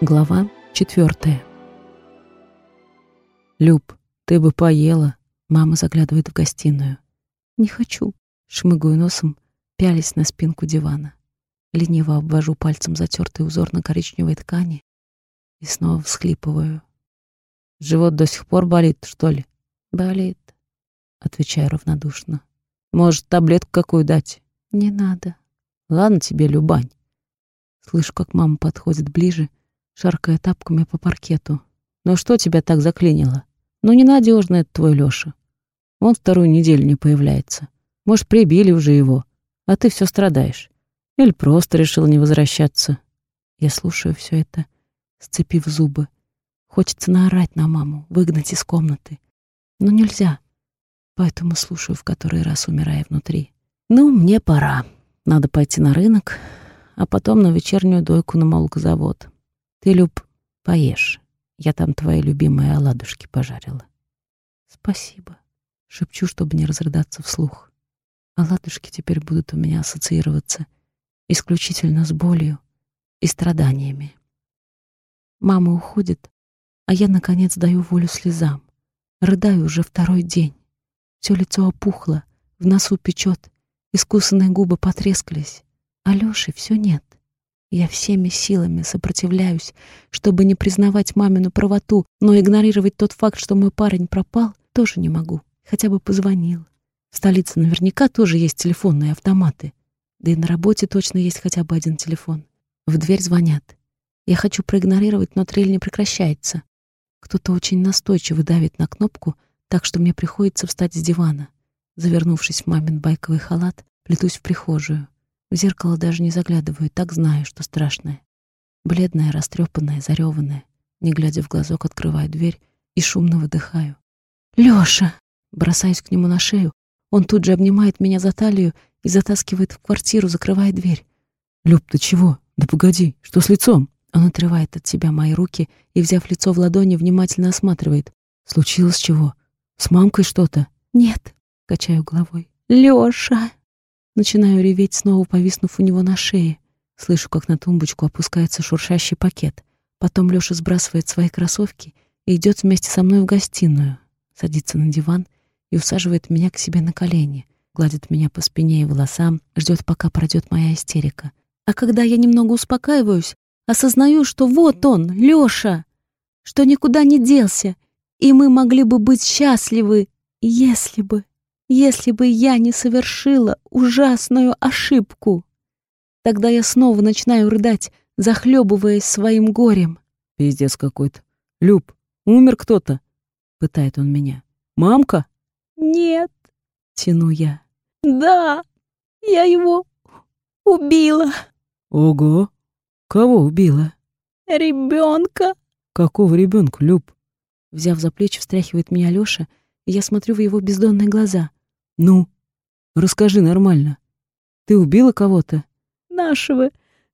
Глава четвертая. «Люб, ты бы поела!» Мама заглядывает в гостиную. «Не хочу!» Шмыгаю носом, пялись на спинку дивана. Лениво обвожу пальцем затертый узор на коричневой ткани и снова всхлипываю. «Живот до сих пор болит, что ли?» «Болит», — отвечаю равнодушно. «Может, таблетку какую дать?» «Не надо». «Ладно тебе, Любань». Слышу, как мама подходит ближе, шаркая тапками по паркету. «Ну что тебя так заклинило? Ну ненадежно это твой Лёша. Он вторую неделю не появляется. Может, прибили уже его, а ты все страдаешь. Или просто решил не возвращаться». Я слушаю все это, сцепив зубы. Хочется наорать на маму, выгнать из комнаты. Но нельзя. Поэтому слушаю в который раз, умирая внутри. «Ну, мне пора. Надо пойти на рынок, а потом на вечернюю дойку на молокозавод. Ты, Люб, поешь. Я там твои любимые оладушки пожарила. Спасибо. Шепчу, чтобы не разрыдаться вслух. Оладушки теперь будут у меня ассоциироваться исключительно с болью и страданиями. Мама уходит, а я, наконец, даю волю слезам. Рыдаю уже второй день. Все лицо опухло, в носу печет, искусанные губы потрескались. А Лёши все нет. Я всеми силами сопротивляюсь, чтобы не признавать мамину правоту, но игнорировать тот факт, что мой парень пропал, тоже не могу. Хотя бы позвонил. В столице наверняка тоже есть телефонные автоматы. Да и на работе точно есть хотя бы один телефон. В дверь звонят. Я хочу проигнорировать, но трель не прекращается. Кто-то очень настойчиво давит на кнопку, так что мне приходится встать с дивана. Завернувшись в мамин байковый халат, плетусь в прихожую. В зеркало даже не заглядываю, так знаю, что страшное. Бледная, растрепанная, зареванная. Не глядя в глазок, открываю дверь и шумно выдыхаю. «Лёша!» Бросаюсь к нему на шею. Он тут же обнимает меня за талию и затаскивает в квартиру, закрывая дверь. «Люб, ты чего? Да погоди, что с лицом?» Он отрывает от себя мои руки и, взяв лицо в ладони, внимательно осматривает. «Случилось чего? С мамкой что-то?» «Нет», — качаю головой. «Лёша!» Начинаю реветь, снова повиснув у него на шее. Слышу, как на тумбочку опускается шуршащий пакет. Потом Лёша сбрасывает свои кроссовки и идет вместе со мной в гостиную. Садится на диван и усаживает меня к себе на колени, гладит меня по спине и волосам, ждет, пока пройдет моя истерика. А когда я немного успокаиваюсь, осознаю, что вот он, Лёша, что никуда не делся, и мы могли бы быть счастливы, если бы если бы я не совершила ужасную ошибку. Тогда я снова начинаю рыдать, захлебываясь своим горем. Пиздец какой-то. Люб, умер кто-то? Пытает он меня. Мамка? Нет, тяну я. Да, я его убила. Ого, кого убила? Ребенка. Какого ребенка, Люб? Взяв за плечи, встряхивает меня Лёша, и я смотрю в его бездонные глаза. «Ну, расскажи нормально. Ты убила кого-то?» «Нашего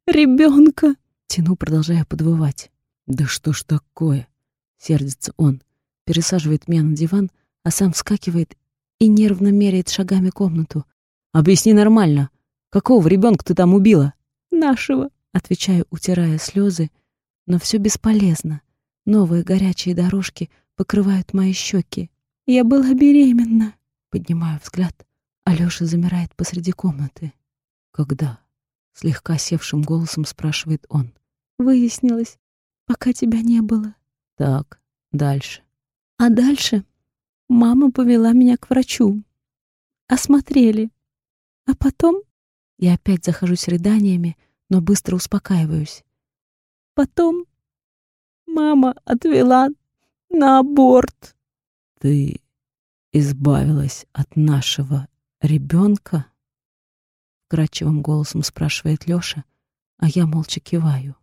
ребенка!» Тяну, продолжая подвывать. «Да что ж такое?» Сердится он, пересаживает меня на диван, а сам вскакивает и нервно меряет шагами комнату. «Объясни нормально. Какого ребенка ты там убила?» «Нашего», — отвечаю, утирая слезы, но все бесполезно. Новые горячие дорожки покрывают мои щеки. Я была беременна. Поднимаю взгляд. Алёша замирает посреди комнаты. «Когда?» — слегка севшим голосом спрашивает он. «Выяснилось, пока тебя не было». «Так, дальше». «А дальше мама повела меня к врачу. Осмотрели. А потом...» Я опять захожусь рыданиями, но быстро успокаиваюсь. «Потом мама отвела на аборт». «Ты избавилась от нашего ребенка? Кратчевым голосом спрашивает Лёша, а я молча киваю.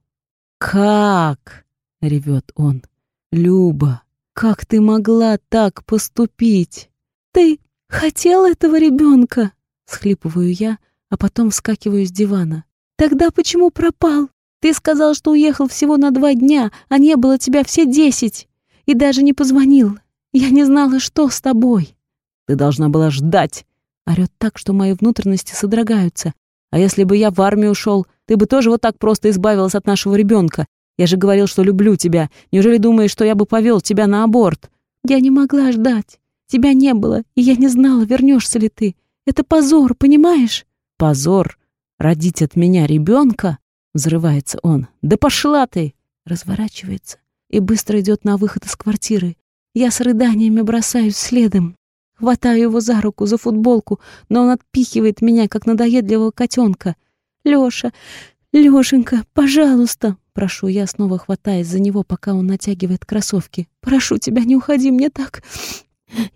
«Как?» — ревет он. «Люба, как ты могла так поступить?» «Ты хотел этого ребенка?» — схлипываю я, а потом вскакиваю с дивана. «Тогда почему пропал? Ты сказал, что уехал всего на два дня, а не было тебя все десять, и даже не позвонил. Я не знала, что с тобой. Ты должна была ждать. Орёт так, что мои внутренности содрогаются. А если бы я в армию ушел, ты бы тоже вот так просто избавилась от нашего ребенка. Я же говорил, что люблю тебя. Неужели думаешь, что я бы повел тебя на аборт?» «Я не могла ждать. Тебя не было, и я не знала, вернешься ли ты. Это позор, понимаешь?» «Позор? Родить от меня ребенка?» Взрывается он. «Да пошла ты!» Разворачивается и быстро идет на выход из квартиры. Я с рыданиями бросаюсь следом. Хватаю его за руку, за футболку, но он отпихивает меня, как надоедливого котенка. «Лёша, Лёшенька, пожалуйста!» Прошу я, снова хватаясь за него, пока он натягивает кроссовки. «Прошу тебя, не уходи, мне так...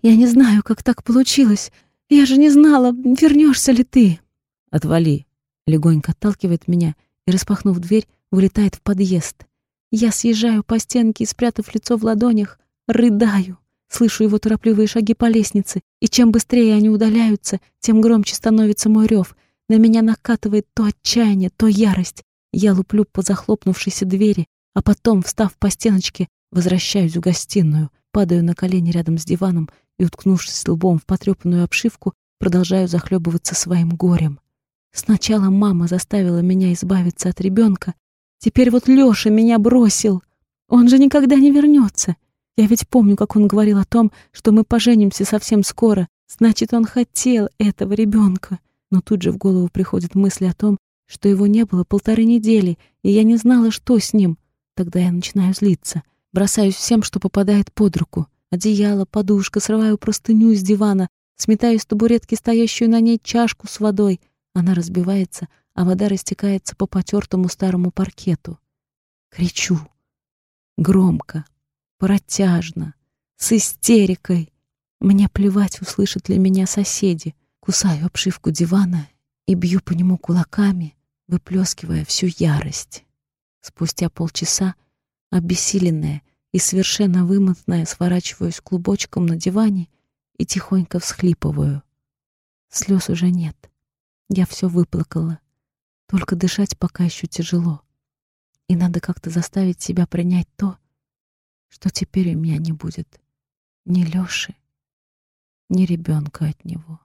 Я не знаю, как так получилось. Я же не знала, вернешься ли ты!» «Отвали!» Легонько отталкивает меня и, распахнув дверь, вылетает в подъезд. Я съезжаю по стенке и, спрятав лицо в ладонях, рыдаю. Слышу его торопливые шаги по лестнице, и чем быстрее они удаляются, тем громче становится мой рев. На меня накатывает то отчаяние, то ярость. Я луплю по захлопнувшейся двери, а потом, встав по стеночке, возвращаюсь в гостиную, падаю на колени рядом с диваном и, уткнувшись лбом в потрепанную обшивку, продолжаю захлебываться своим горем. Сначала мама заставила меня избавиться от ребенка, теперь вот Лёша меня бросил. Он же никогда не вернется. Я ведь помню, как он говорил о том, что мы поженимся совсем скоро. Значит, он хотел этого ребенка. Но тут же в голову приходит мысль о том, что его не было полторы недели, и я не знала, что с ним. Тогда я начинаю злиться. Бросаюсь всем, что попадает под руку. Одеяло, подушка, срываю простыню из дивана, сметаю с табуретки стоящую на ней чашку с водой. Она разбивается, а вода растекается по потертому старому паркету. Кричу. Громко, протяжно, с истерикой. Мне плевать, услышат ли меня соседи. Кусаю обшивку дивана и бью по нему кулаками, выплескивая всю ярость. Спустя полчаса, обессиленная и совершенно вымотанная, сворачиваюсь клубочком на диване и тихонько всхлипываю. Слез уже нет. Я все выплакала. Только дышать пока еще тяжело. И надо как-то заставить себя принять то, что теперь у меня не будет ни Лёши, ни ребенка от него.